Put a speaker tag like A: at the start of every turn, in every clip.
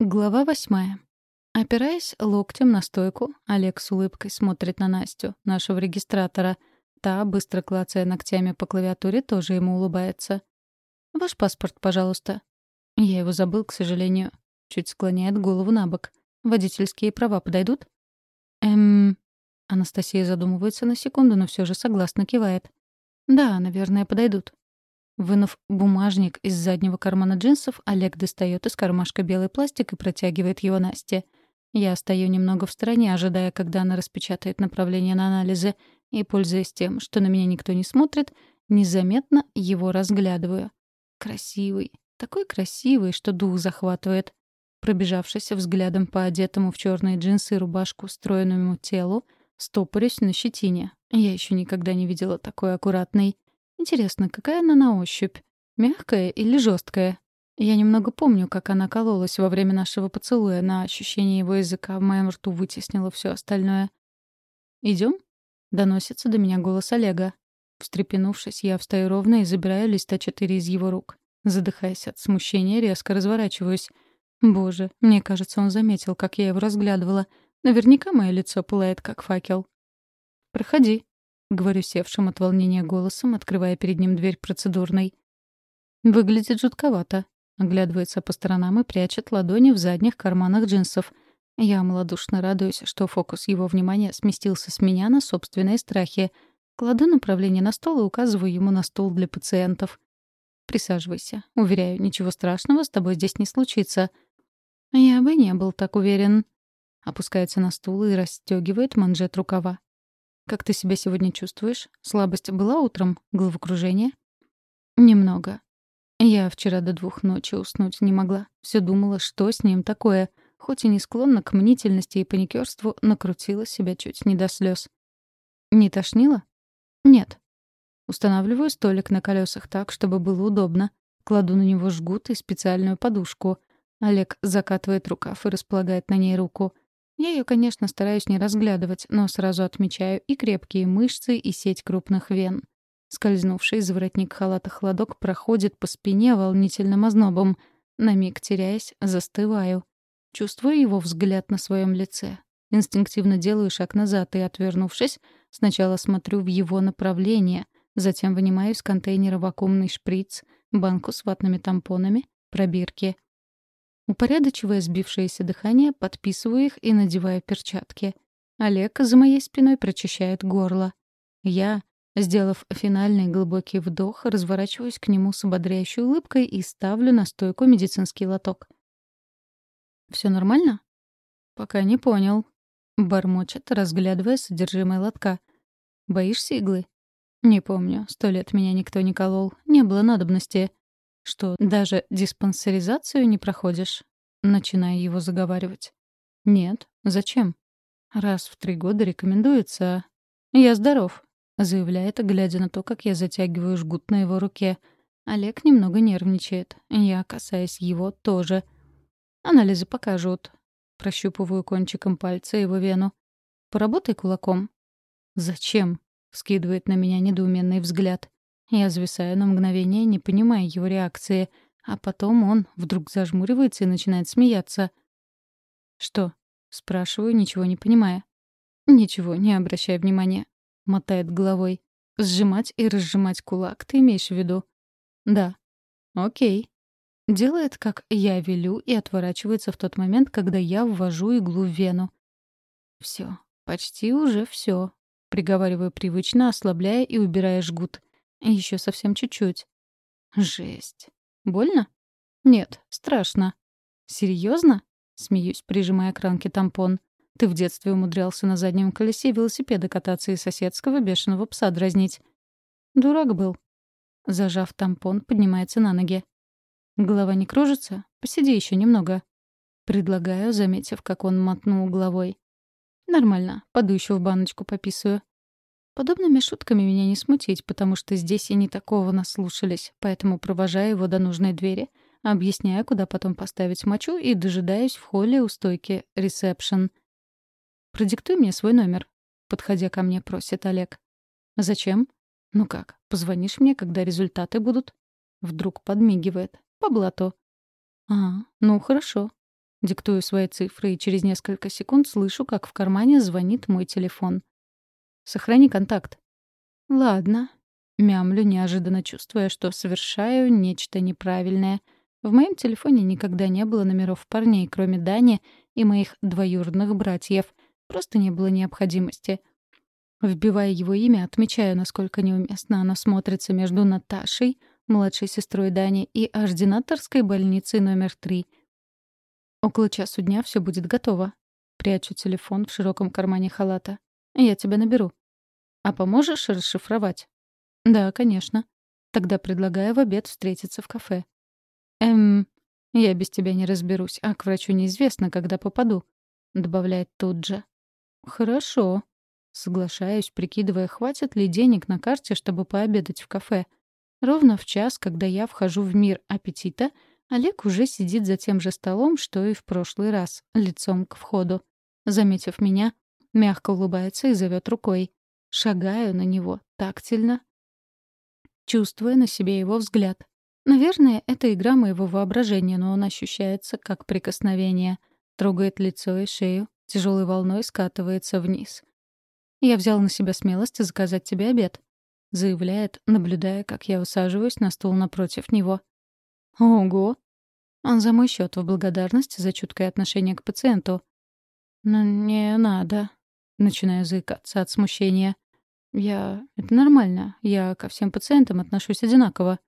A: Глава восьмая. Опираясь локтем на стойку, Олег с улыбкой смотрит на Настю, нашего регистратора. Та, быстро клацая ногтями по клавиатуре, тоже ему улыбается. «Ваш паспорт, пожалуйста». Я его забыл, к сожалению. Чуть склоняет голову на бок. «Водительские права подойдут?» «Эм...» Анастасия задумывается на секунду, но все же согласно кивает. «Да, наверное, подойдут». Вынув бумажник из заднего кармана джинсов, Олег достает из кармашка белый пластик и протягивает его Насте. Я стою немного в стороне, ожидая, когда она распечатает направление на анализы, и, пользуясь тем, что на меня никто не смотрит, незаметно его разглядываю. Красивый. Такой красивый, что дух захватывает. Пробежавшись взглядом по одетому в черные джинсы и рубашку стройному телу, стопорюсь на щетине. Я еще никогда не видела такой аккуратной. Интересно, какая она на ощупь? Мягкая или жесткая? Я немного помню, как она кололась во время нашего поцелуя, на ощущение его языка в моем рту вытеснило все остальное. Идем? доносится до меня голос Олега. Встрепенувшись, я встаю ровно и забираю листа четыре из его рук. Задыхаясь от смущения, резко разворачиваюсь. Боже, мне кажется, он заметил, как я его разглядывала. Наверняка мое лицо пылает, как факел. «Проходи», — говорю севшим от волнения голосом, открывая перед ним дверь процедурной. Выглядит жутковато. Оглядывается по сторонам и прячет ладони в задних карманах джинсов. Я малодушно радуюсь, что фокус его внимания сместился с меня на собственные страхи. Кладу направление на стол и указываю ему на стол для пациентов. «Присаживайся. Уверяю, ничего страшного с тобой здесь не случится». «Я бы не был так уверен». Опускается на стул и расстегивает манжет рукава. Как ты себя сегодня чувствуешь? Слабость была утром? Головокружение? Немного. Я вчера до двух ночи уснуть не могла. Все думала, что с ним такое. Хоть и не склонна к мнительности и паникерству, накрутила себя чуть не до слез. Не тошнило? Нет. Устанавливаю столик на колесах так, чтобы было удобно. Кладу на него жгут и специальную подушку. Олег закатывает рукав и располагает на ней руку — я ее, конечно, стараюсь не разглядывать, но сразу отмечаю и крепкие мышцы, и сеть крупных вен. Скользнувший за воротник халата холодок проходит по спине волнительным ознобом. На миг теряясь, застываю. Чувствую его взгляд на своем лице. Инстинктивно делаю шаг назад и, отвернувшись, сначала смотрю в его направление, затем вынимаю из контейнера вакуумный шприц, банку с ватными тампонами, пробирки — Упорядочивая сбившееся дыхание, подписываю их и надеваю перчатки. Олег за моей спиной прочищает горло. Я, сделав финальный глубокий вдох, разворачиваюсь к нему с ободряющей улыбкой и ставлю на стойку медицинский лоток. «Все нормально?» «Пока не понял», — бормочет, разглядывая содержимое лотка. «Боишься иглы?» «Не помню. Сто лет меня никто не колол. Не было надобности». Что, даже диспансеризацию не проходишь? Начинаю его заговаривать. Нет. Зачем? Раз в три года рекомендуется. Я здоров, заявляет, глядя на то, как я затягиваю жгут на его руке. Олег немного нервничает. Я, касаясь его, тоже. Анализы покажут. Прощупываю кончиком пальца его вену. Поработай кулаком. Зачем? Скидывает на меня недоуменный взгляд. Я зависаю на мгновение, не понимая его реакции, а потом он вдруг зажмуривается и начинает смеяться. «Что?» — спрашиваю, ничего не понимая. «Ничего, не обращай внимания», — мотает головой. «Сжимать и разжимать кулак ты имеешь в виду?» «Да». «Окей». Делает, как я велю, и отворачивается в тот момент, когда я ввожу иглу в вену. Все, почти уже все. Приговариваю привычно, ослабляя и убирая жгут. Еще совсем чуть-чуть. Жесть. Больно? Нет, страшно. Серьезно? Смеюсь, прижимая к ранке тампон. Ты в детстве умудрялся на заднем колесе велосипеда кататься и соседского бешеного пса дразнить. Дурак был. Зажав тампон, поднимается на ноги. Голова не кружится? Посиди еще немного. Предлагаю, заметив, как он мотнул головой. Нормально, поду еще в баночку пописаю. Подобными шутками меня не смутить, потому что здесь и не такого наслушались, поэтому провожаю его до нужной двери, объясняя, куда потом поставить мочу и дожидаюсь в холле у стойки «ресепшн». «Продиктуй мне свой номер», — подходя ко мне, просит Олег. «Зачем?» «Ну как, позвонишь мне, когда результаты будут?» Вдруг подмигивает. «По блату». «А, ну хорошо». Диктую свои цифры и через несколько секунд слышу, как в кармане звонит мой телефон. «Сохрани контакт». «Ладно». Мямлю, неожиданно чувствуя, что совершаю нечто неправильное. В моем телефоне никогда не было номеров парней, кроме Дани и моих двоюродных братьев. Просто не было необходимости. Вбивая его имя, отмечаю, насколько неуместно оно смотрится между Наташей, младшей сестрой Дани, и ординаторской больницей номер три. Около часу дня все будет готово. Прячу телефон в широком кармане халата. Я тебя наберу. А поможешь расшифровать? Да, конечно. Тогда предлагаю в обед встретиться в кафе. Эм, я без тебя не разберусь, а к врачу неизвестно, когда попаду. Добавляет тут же. Хорошо. Соглашаюсь, прикидывая, хватит ли денег на карте, чтобы пообедать в кафе. Ровно в час, когда я вхожу в мир аппетита, Олег уже сидит за тем же столом, что и в прошлый раз, лицом к входу. Заметив меня, мягко улыбается и зовет рукой. Шагаю на него тактильно, чувствуя на себе его взгляд. Наверное, это игра моего воображения, но он ощущается как прикосновение. Трогает лицо и шею, тяжелой волной скатывается вниз. Я взял на себя смелость заказать тебе обед», — заявляет, наблюдая, как я усаживаюсь на стул напротив него. «Ого!» Он за мой счет в благодарность за чуткое отношение к пациенту. «Но не надо», — начинаю заикаться от смущения. «Я... Это нормально. Я ко всем пациентам отношусь одинаково».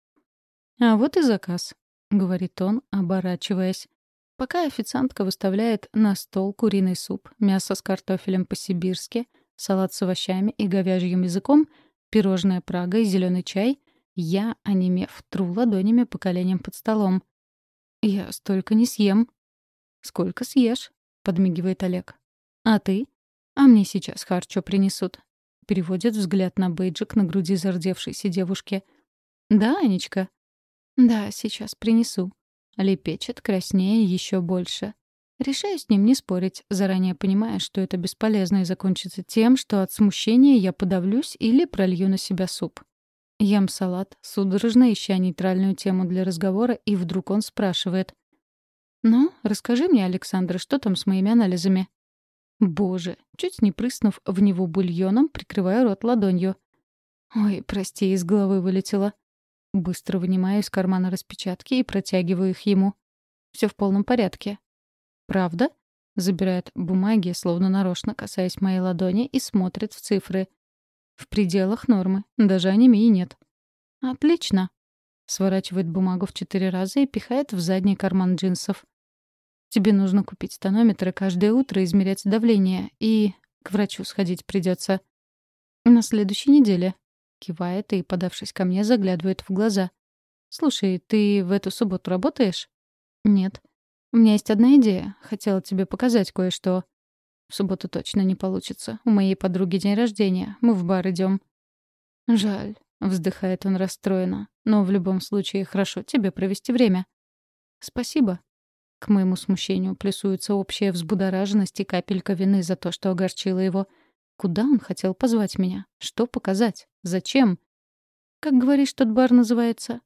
A: «А вот и заказ», — говорит он, оборачиваясь. Пока официантка выставляет на стол куриный суп, мясо с картофелем по-сибирски, салат с овощами и говяжьим языком, пирожное Прага и зеленый чай, я, онемев, тру ладонями по коленям под столом. «Я столько не съем». «Сколько съешь?» — подмигивает Олег. «А ты?» «А мне сейчас харчо принесут». Переводит взгляд на бейджик на груди зардевшейся девушки. «Да, Анечка?» «Да, сейчас принесу». Лепечет, краснее еще больше. Решаю с ним не спорить, заранее понимая, что это бесполезно и закончится тем, что от смущения я подавлюсь или пролью на себя суп. Ем салат, судорожно ища нейтральную тему для разговора, и вдруг он спрашивает. «Ну, расскажи мне, Александр, что там с моими анализами?» Боже, чуть не прыснув в него бульоном, прикрываю рот ладонью. Ой, прости, из головы вылетело. Быстро вынимаю из кармана распечатки и протягиваю их ему. Все в полном порядке. «Правда?» Забирает бумаги, словно нарочно касаясь моей ладони, и смотрит в цифры. В пределах нормы. Даже анемии нет. «Отлично!» Сворачивает бумагу в четыре раза и пихает в задний карман джинсов. «Тебе нужно купить тонометр и каждое утро измерять давление. И к врачу сходить придется. «На следующей неделе». Кивает и, подавшись ко мне, заглядывает в глаза. «Слушай, ты в эту субботу работаешь?» «Нет». «У меня есть одна идея. Хотела тебе показать кое-что». «В субботу точно не получится. У моей подруги день рождения. Мы в бар идем. «Жаль», — вздыхает он расстроенно. «Но в любом случае хорошо тебе провести время». «Спасибо». К моему смущению плюсуется общая взбудораженность и капелька вины за то, что огорчила его. Куда он хотел позвать меня? Что показать? Зачем? Как говоришь, тот бар называется?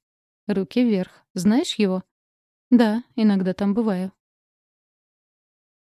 A: Руки вверх. Знаешь его? Да, иногда там бываю.